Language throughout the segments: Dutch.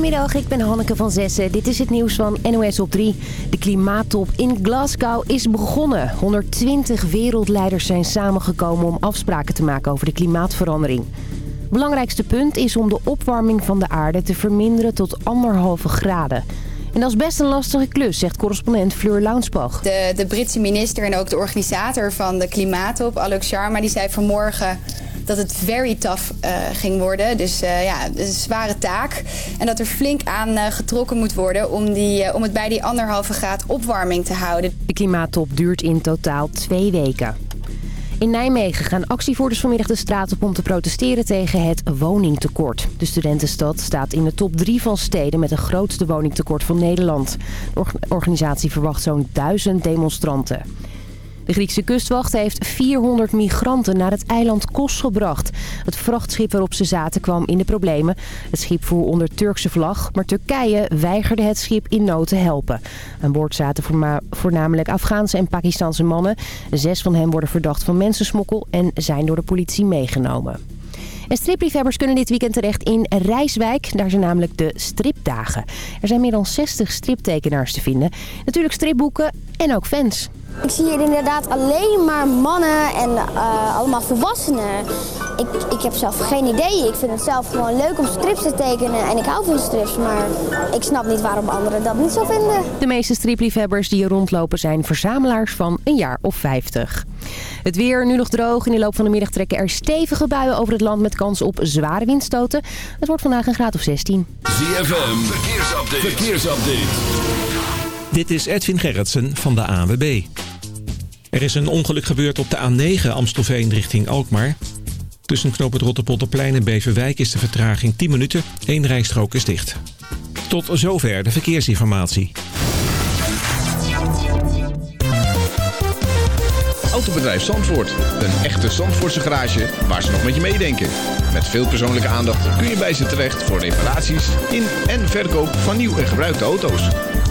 Goedemiddag, ik ben Hanneke van Zessen. Dit is het nieuws van NOS op 3. De klimaattop in Glasgow is begonnen. 120 wereldleiders zijn samengekomen om afspraken te maken over de klimaatverandering. Belangrijkste punt is om de opwarming van de aarde te verminderen tot anderhalve graden. En dat is best een lastige klus, zegt correspondent Fleur Launsbach. De, de Britse minister en ook de organisator van de klimaattop, Alok Sharma, die zei vanmorgen dat het very tough uh, ging worden. Dus uh, ja, een zware taak. En dat er flink aan uh, getrokken moet worden om, die, om het bij die anderhalve graad opwarming te houden. De klimaattop duurt in totaal twee weken. In Nijmegen gaan actievoerders vanmiddag de straat op om te protesteren tegen het woningtekort. De studentenstad staat in de top 3 van steden met het grootste woningtekort van Nederland. De organisatie verwacht zo'n duizend demonstranten. De Griekse kustwacht heeft 400 migranten naar het eiland Kos gebracht. Het vrachtschip waarop ze zaten kwam in de problemen. Het schip voer onder Turkse vlag, maar Turkije weigerde het schip in nood te helpen. Aan boord zaten voornamelijk Afghaanse en Pakistanse mannen. Zes van hen worden verdacht van mensensmokkel en zijn door de politie meegenomen. En stripliefhebbers kunnen dit weekend terecht in Rijswijk. Daar zijn namelijk de stripdagen. Er zijn meer dan 60 striptekenaars te vinden. Natuurlijk stripboeken en ook fans. Ik zie hier inderdaad alleen maar mannen en uh, allemaal volwassenen. Ik, ik heb zelf geen idee. Ik vind het zelf gewoon leuk om strips te tekenen en ik hou van strips. Maar ik snap niet waarom anderen dat niet zo vinden. De meeste stripliefhebbers die hier rondlopen zijn verzamelaars van een jaar of 50. Het weer nu nog droog. In de loop van de middag trekken er stevige buien over het land met kans op zware windstoten. Het wordt vandaag een graad of 16. ZFM, verkeersupdate. verkeersupdate. Dit is Edwin Gerritsen van de ANWB. Er is een ongeluk gebeurd op de A9 Amstelveen richting Alkmaar. Tussen knoop het Rotterpolderplein en Beverwijk is de vertraging 10 minuten. Eén rijstrook is dicht. Tot zover de verkeersinformatie. Autobedrijf Zandvoort. Een echte Zandvoortse garage waar ze nog met je meedenken. Met veel persoonlijke aandacht kun je bij ze terecht voor reparaties in en verkoop van nieuw en gebruikte auto's.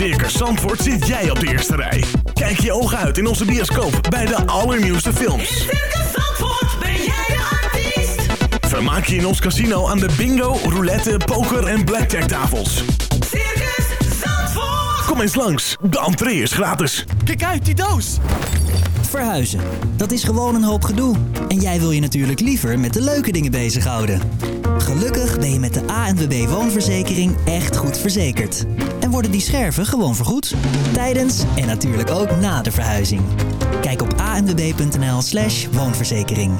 Circus Zandvoort zit jij op de eerste rij. Kijk je ogen uit in onze bioscoop bij de allernieuwste films. In Circus Zandvoort ben jij de artiest. Vermaak je in ons casino aan de bingo, roulette, poker en blackjack tafels. Circus Zandvoort. Kom eens langs, de entree is gratis. Kijk uit, die doos! Verhuizen, dat is gewoon een hoop gedoe. En jij wil je natuurlijk liever met de leuke dingen bezighouden. Gelukkig ben je met de ANWB Woonverzekering echt goed verzekerd. En worden die scherven gewoon vergoed. Tijdens en natuurlijk ook na de verhuizing. Kijk op anwb.nl slash woonverzekering.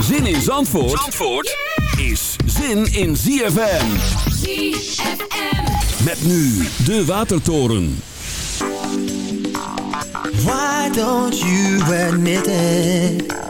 Zin in Zandvoort, Zandvoort is zin in ZFM. ZFM. Met nu de Watertoren. Why don't you admit it?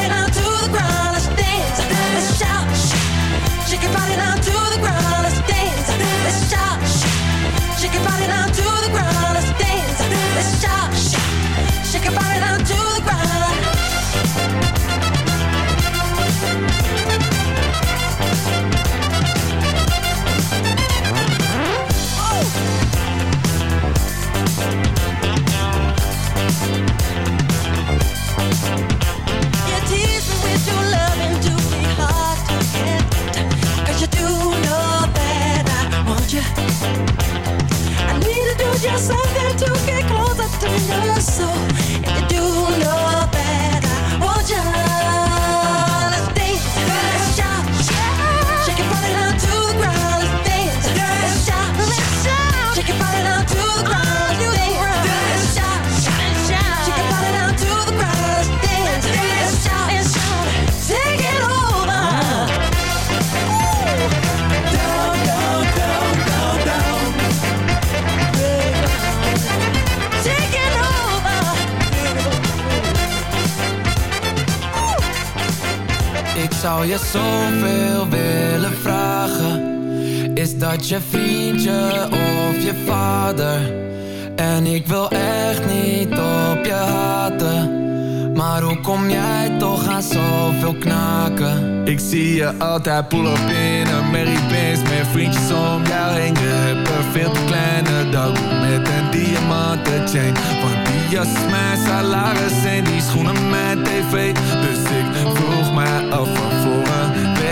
zou je zoveel willen vragen. Is dat je vriendje of je vader? En ik wil echt niet op je haten. Maar hoe kom jij toch aan zoveel knaken? Ik zie je altijd in een Mary Benz Met vriendjes om jou heen. Je hebt een veel te kleine dag Met een diamanten chain Want die jas mijn salaris En die schoenen mijn tv. Dus ik vroeg mij af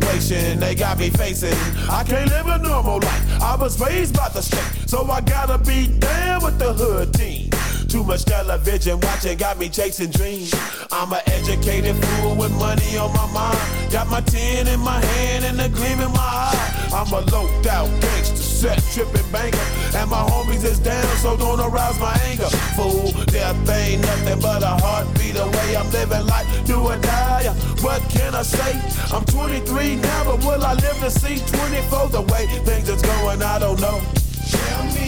Situation they got me facing. I can't live a normal life. I was raised by the state, so I gotta be down with the hood team. Too much television watching got me chasing dreams. I'm an educated fool with money on my mind. Got my tin in my hand and a gleam in my eye. I'm a loped out gangster, set tripping banker. And my homies is down, so don't arouse my anger. Fool, death ain't nothing but a heartbeat away. I'm living life, do or die. What can I say? I'm 23 now, but will I live to see 24? The way things is going, I don't know. Tell me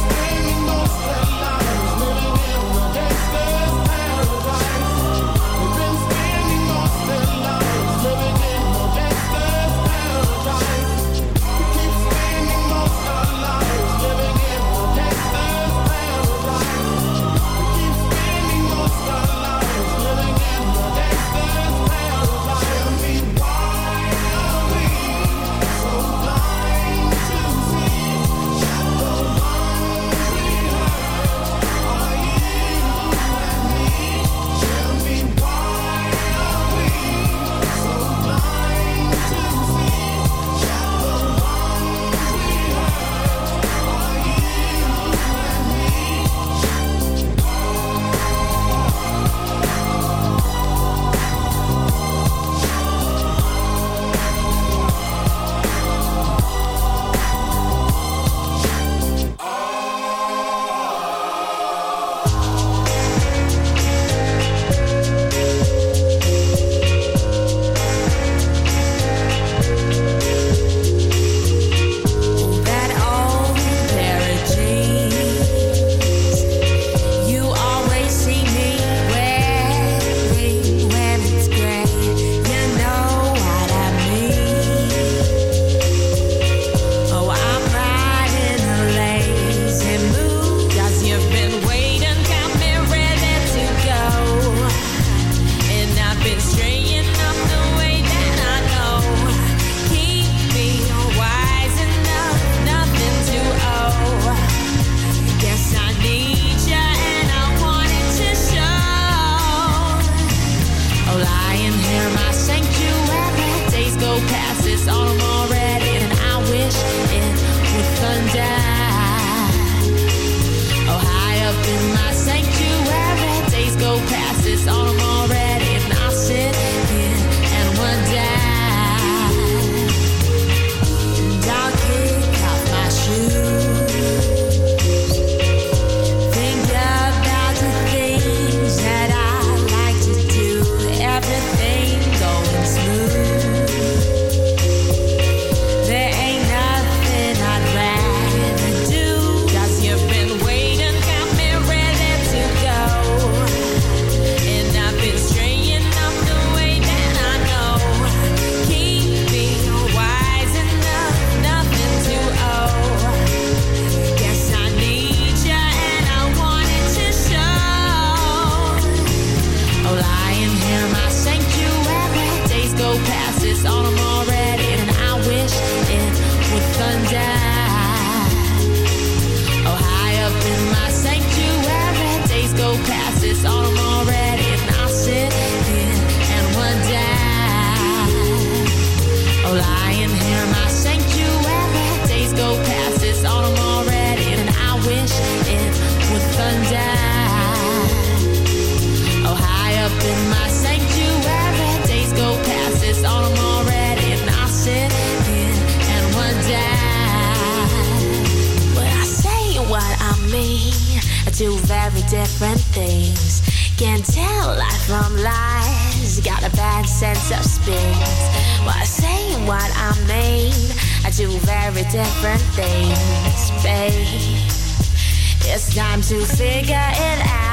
To figure it out.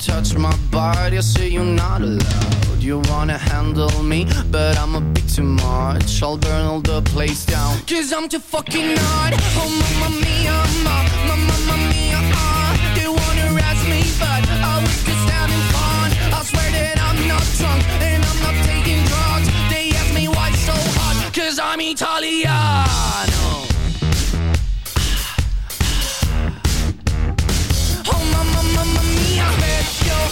Touch my body, I say you're not allowed You wanna handle me, but I'm a bit too much I'll burn all the place down Cause I'm too fucking hard. Oh, mamma mia, ma, ma, mamma mia, uh. They wanna arrest me, but I was just having fun. I swear that I'm not drunk and I'm not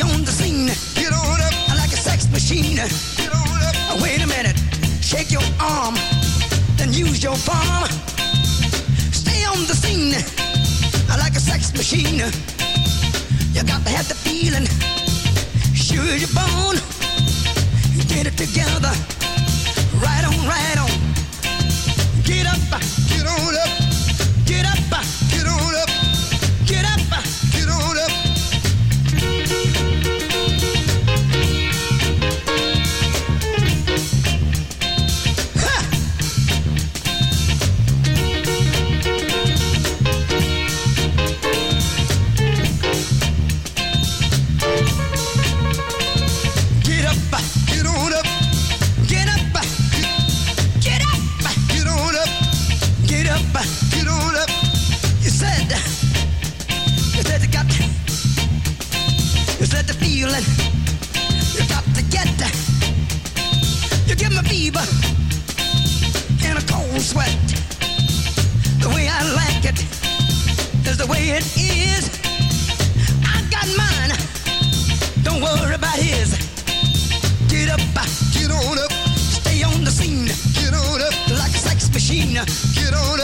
On the scene. Get on up. Like a sex machine. Get on up. Wait a minute. Shake your arm. Then use your palm. Stay on the scene. Like a sex machine. You got to have the feeling. Sure as you're. Get it together. Right on, right on. a fever in a cold sweat. The way I like it is the way it is. I got mine. Don't worry about his. Get up, get on up, stay on the scene. Get on up like a sex machine. Get on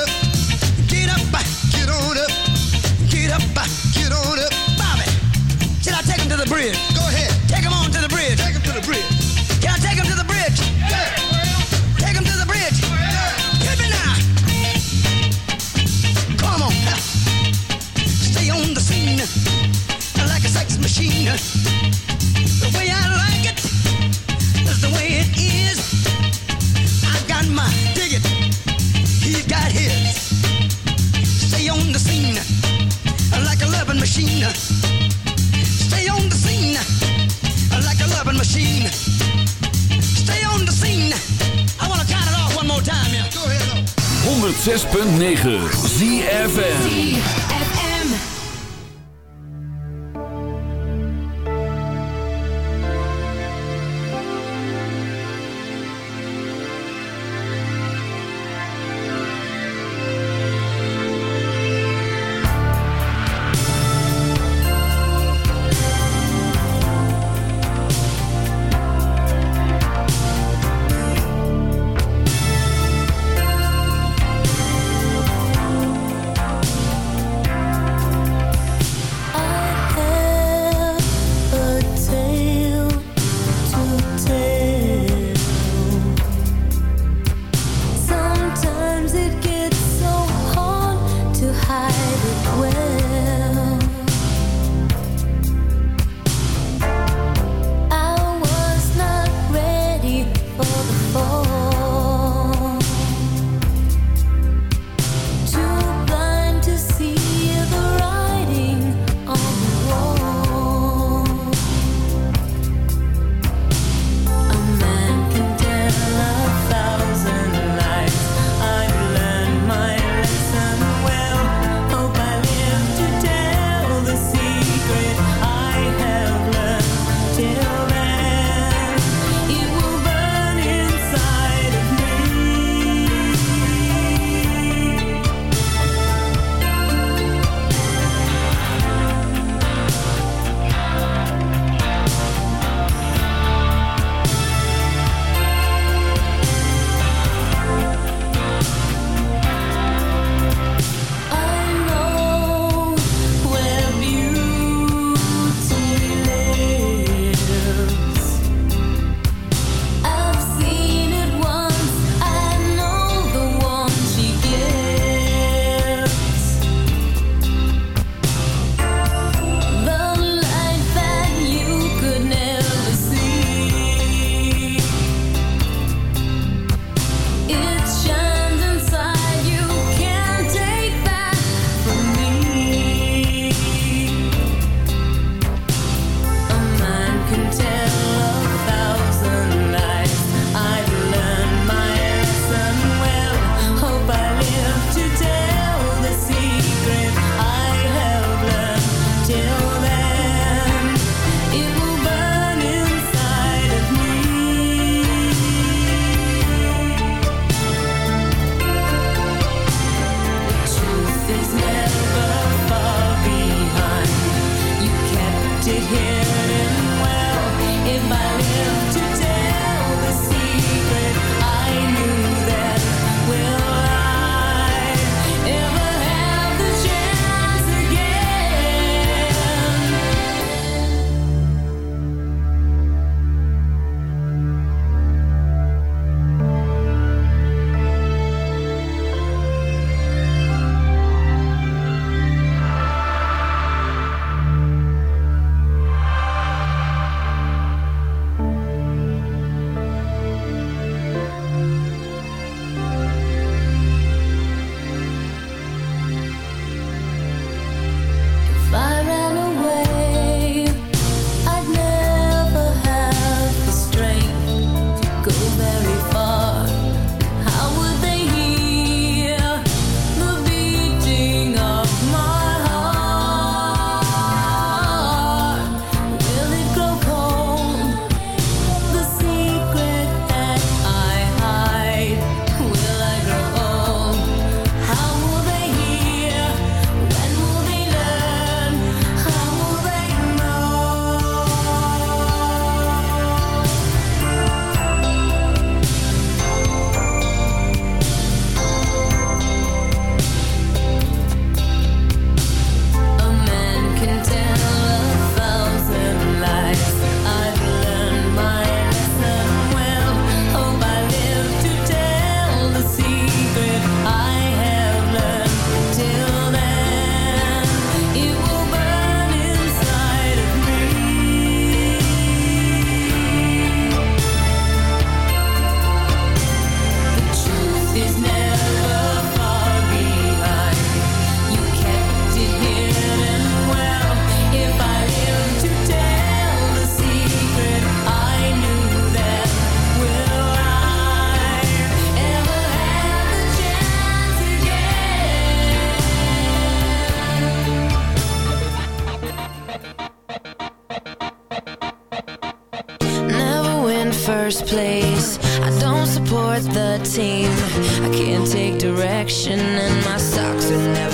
106.9 ZFN place. I don't support the team. I can't take direction and my socks are never